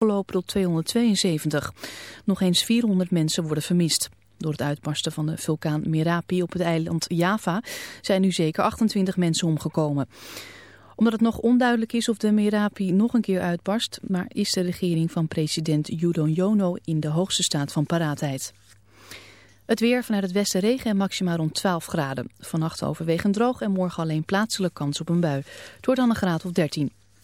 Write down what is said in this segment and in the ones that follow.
opgelopen tot 272. Nog eens 400 mensen worden vermist. Door het uitbarsten van de vulkaan Merapi op het eiland Java zijn nu zeker 28 mensen omgekomen. Omdat het nog onduidelijk is of de Merapi nog een keer uitbarst, maar is de regering van president Yono in de hoogste staat van paraatheid. Het weer vanuit het westen regen en maximaal rond 12 graden. Vannacht overwegend droog en morgen alleen plaatselijk kans op een bui. Wordt dan een graad of 13.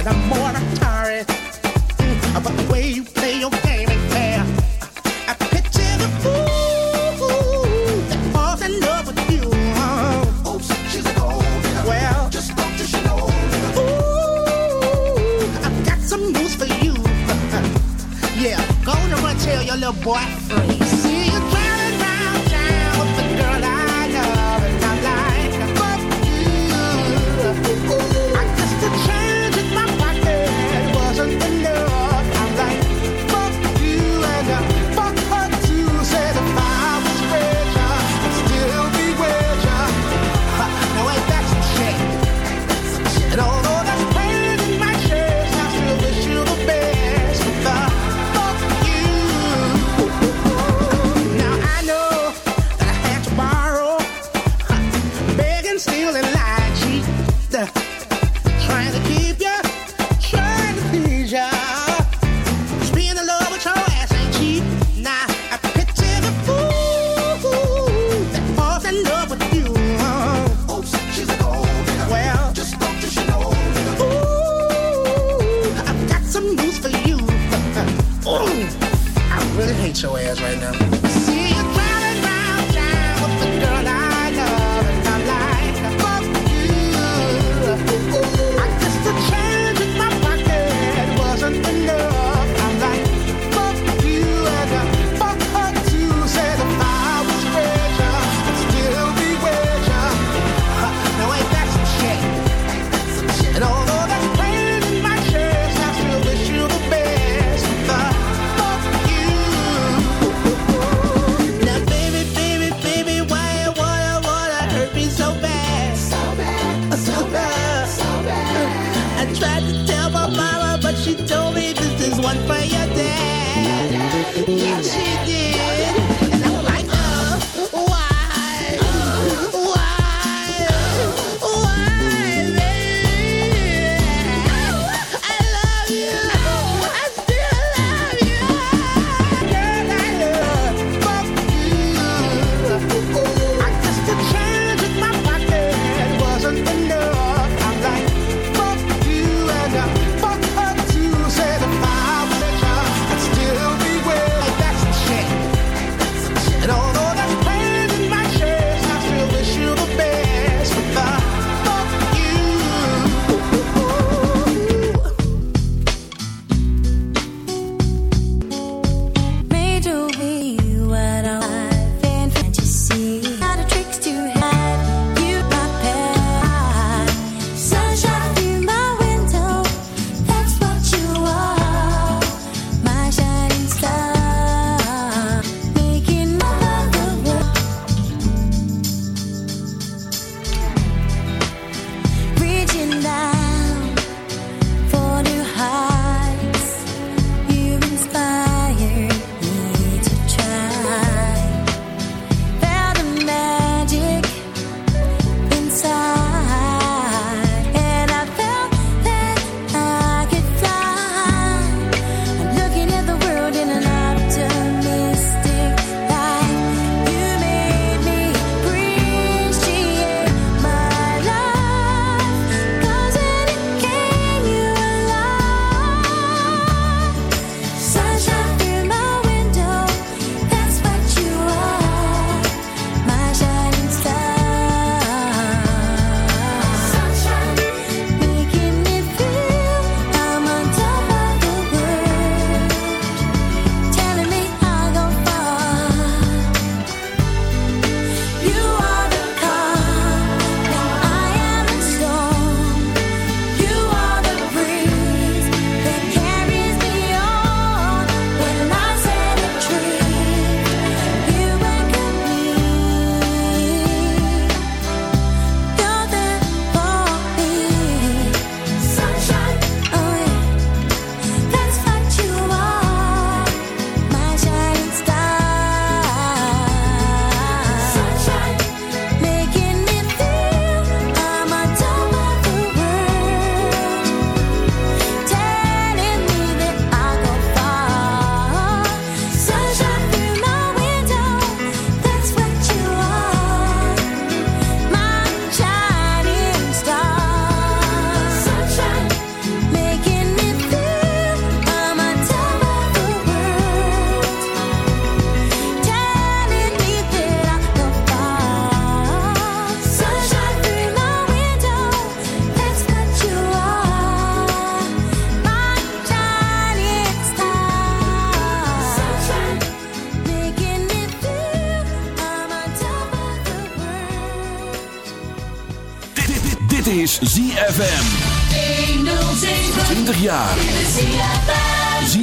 And I'm more. Mm, But the way you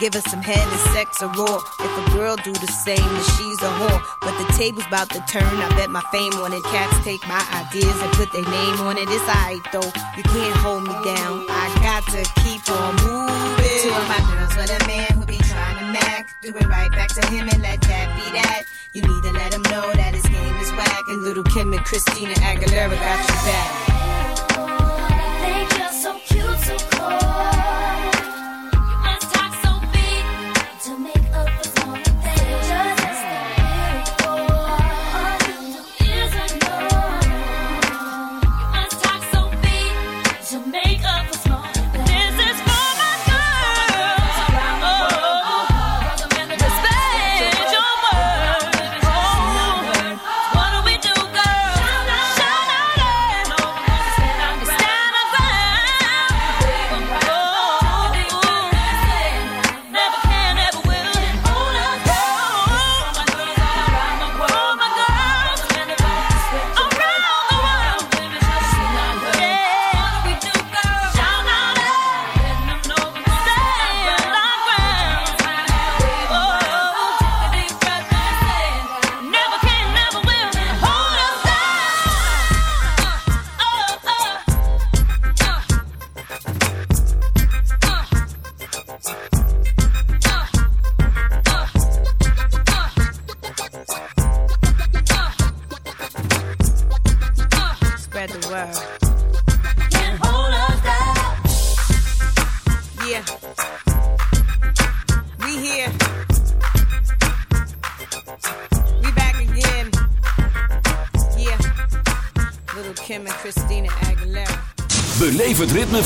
give her some head and sex a roar. If a girl do the same, then she's a whore. But the table's about to turn. I bet my fame on it. Cats take my ideas and put their name on it. It's alright though. You can't hold me down. I got to keep on moving. Two of my girls with a man who be trying to mac. Do it right back to him and let that be that. You need to let him know that his game is whack. And little Kim and Christina Aguilera got your back. They're so cute, so cool.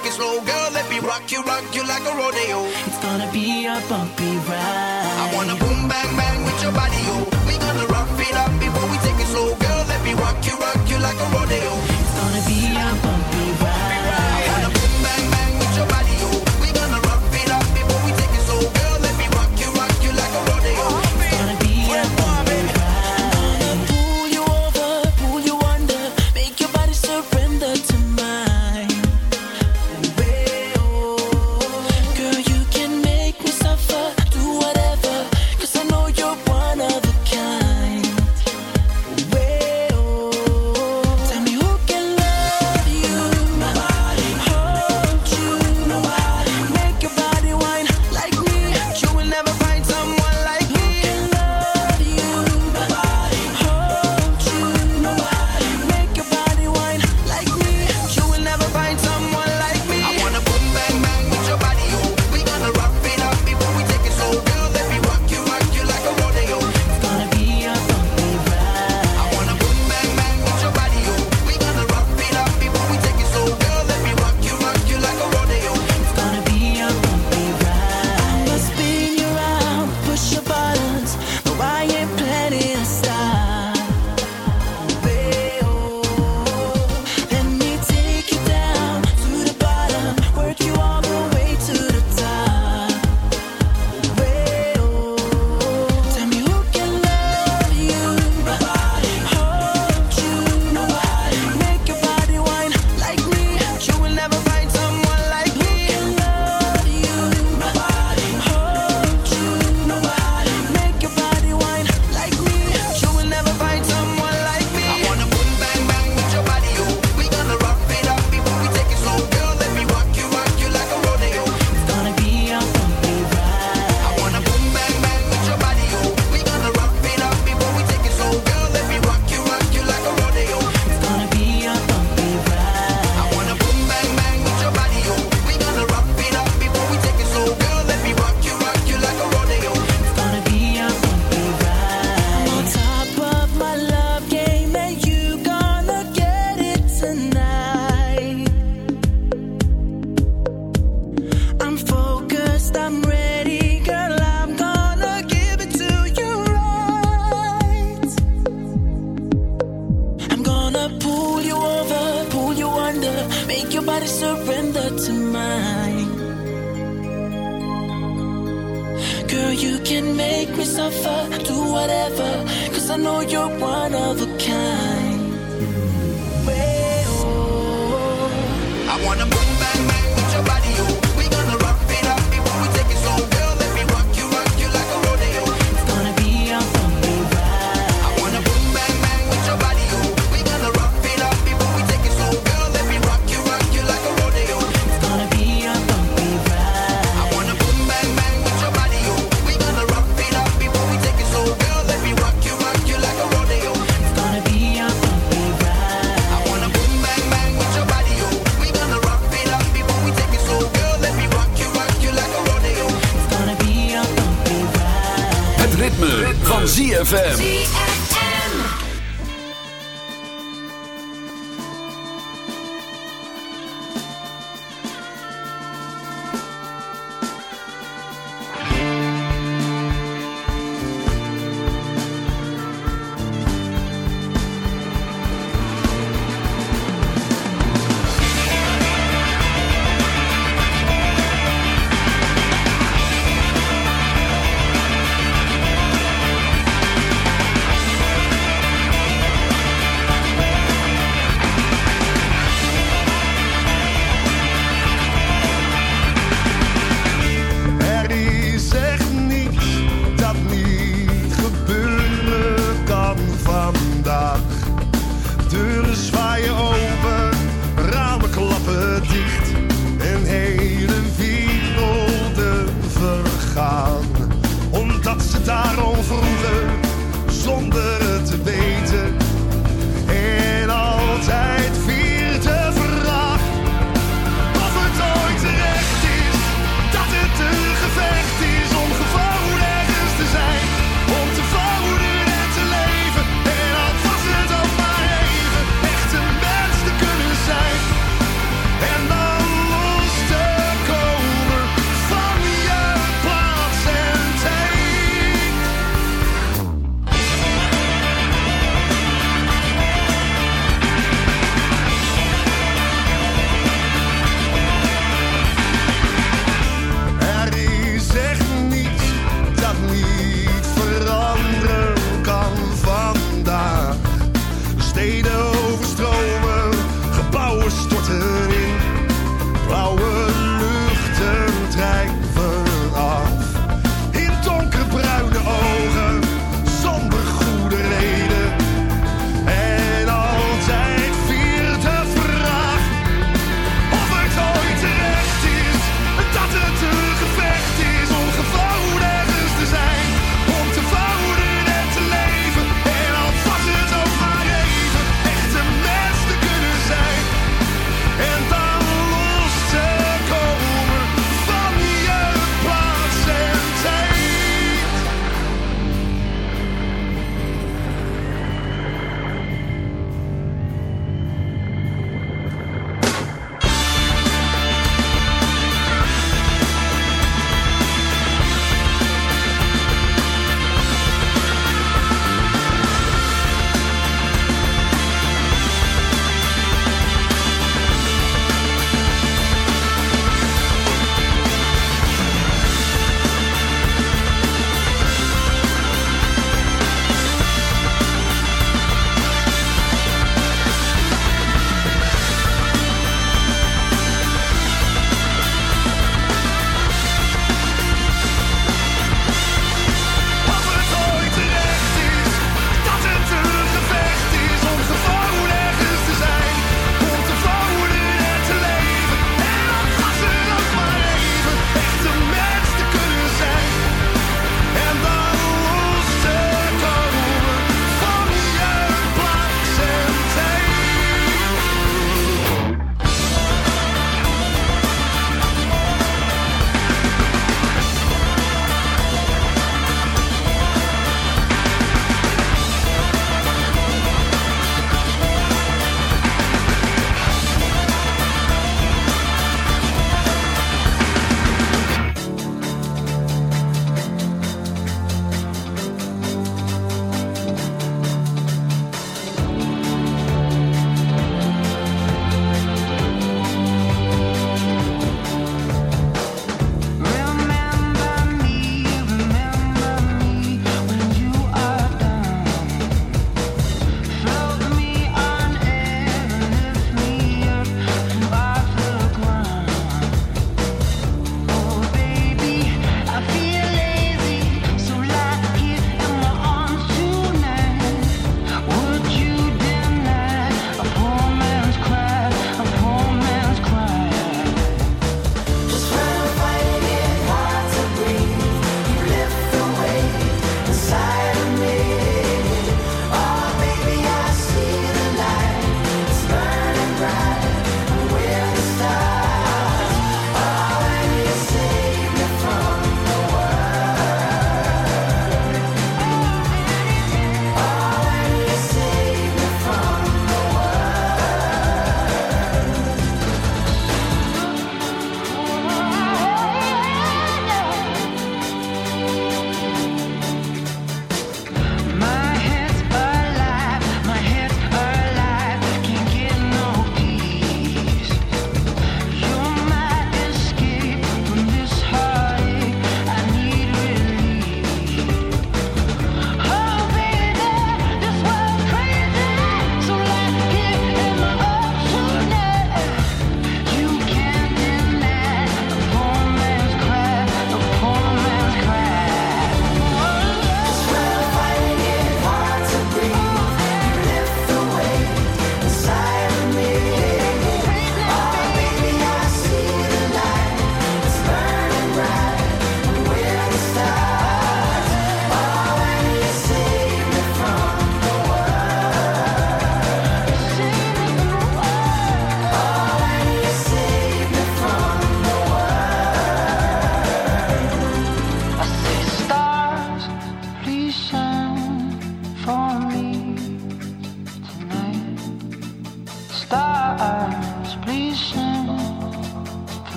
take it slow, girl. Let me rock you, rock you like a rodeo. It's gonna be a bumpy ride. I wanna boom, bang, bang with your body, oh.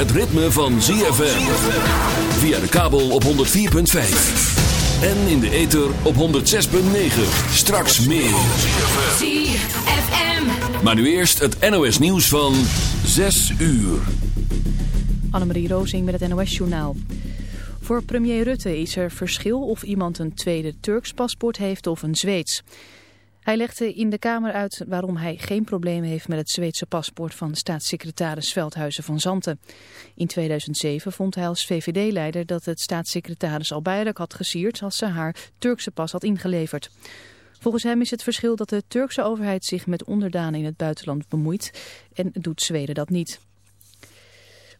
Het ritme van ZFM. Via de kabel op 104.5. En in de ether op 106.9. Straks meer. ZFM. Maar nu eerst het NOS nieuws van 6 uur. Annemarie Rozing met het NOS-journaal. Voor premier Rutte is er verschil of iemand een tweede Turks paspoort heeft of een Zweeds. Hij legde in de Kamer uit waarom hij geen probleem heeft met het Zweedse paspoort van staatssecretaris Veldhuizen van Zanten. In 2007 vond hij als VVD-leider dat het staatssecretaris al bijlijk had gesierd als ze haar Turkse pas had ingeleverd. Volgens hem is het verschil dat de Turkse overheid zich met onderdanen in het buitenland bemoeit en doet Zweden dat niet.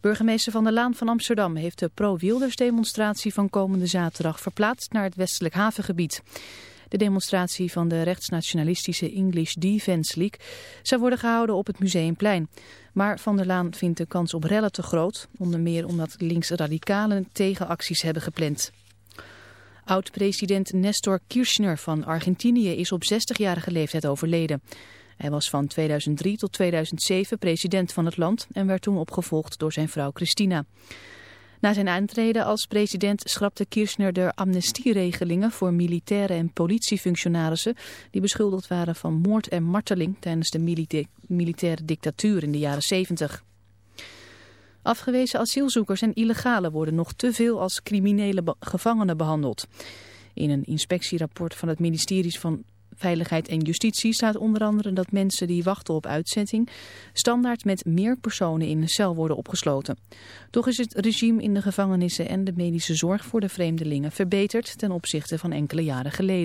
Burgemeester Van der Laan van Amsterdam heeft de pro-Wilders demonstratie van komende zaterdag verplaatst naar het westelijk havengebied. De demonstratie van de rechtsnationalistische English Defence League zou worden gehouden op het Museumplein. Maar Van der Laan vindt de kans op rellen te groot, onder meer omdat linksradicalen tegenacties hebben gepland. Oud-president Nestor Kirchner van Argentinië is op 60-jarige leeftijd overleden. Hij was van 2003 tot 2007 president van het land en werd toen opgevolgd door zijn vrouw Cristina. Na zijn aantreden als president schrapte Kirchner de amnestieregelingen voor militaire en politiefunctionarissen die beschuldigd waren van moord en marteling tijdens de milita militaire dictatuur in de jaren 70. Afgewezen asielzoekers en illegalen worden nog te veel als criminele gevangenen behandeld. In een inspectierapport van het ministerie van Veiligheid en Justitie staat onder andere dat mensen die wachten op uitzetting standaard met meer personen in een cel worden opgesloten. Toch is het regime in de gevangenissen en de medische zorg voor de vreemdelingen verbeterd ten opzichte van enkele jaren geleden.